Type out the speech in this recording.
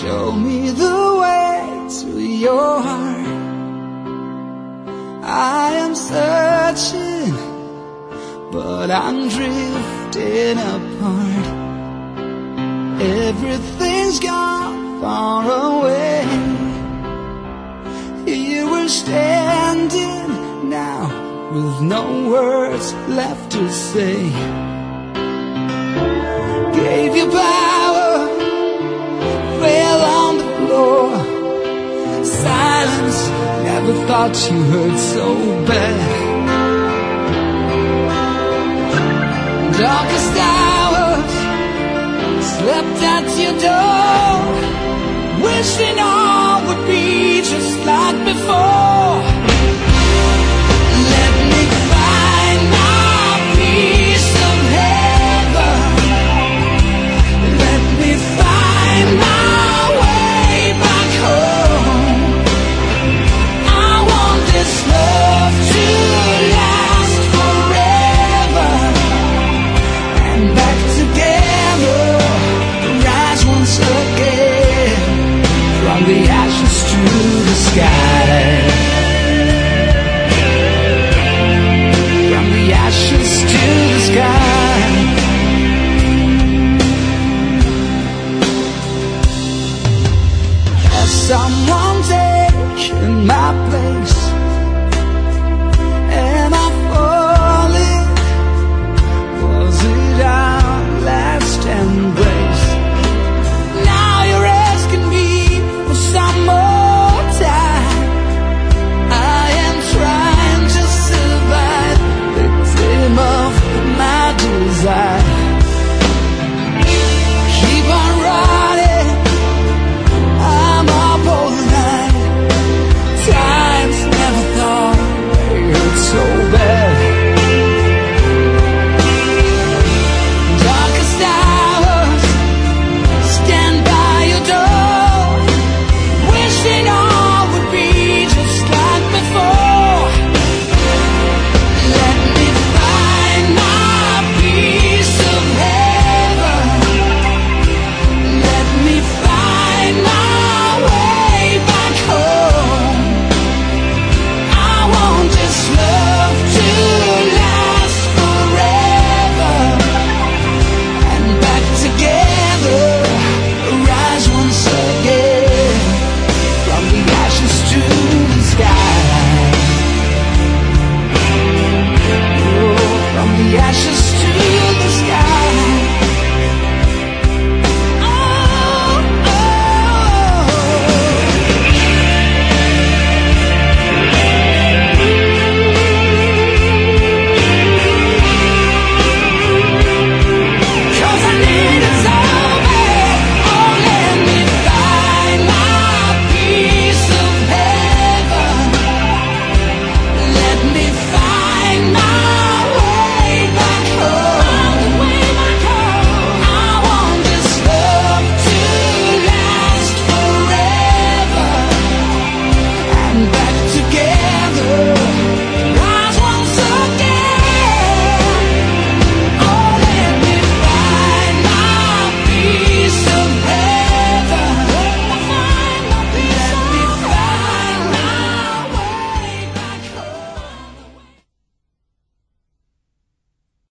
Show me the way to your heart. I am searching, but I'm drifting apart. Everything's gone far away. Here we're standing now with no words left to say. Gave you power, thought you hurt so bad. Darkest hours, slept at your door, wishing all would be just like before. from the ashes to the sky. From the ashes to the sky. Has someone taken my place?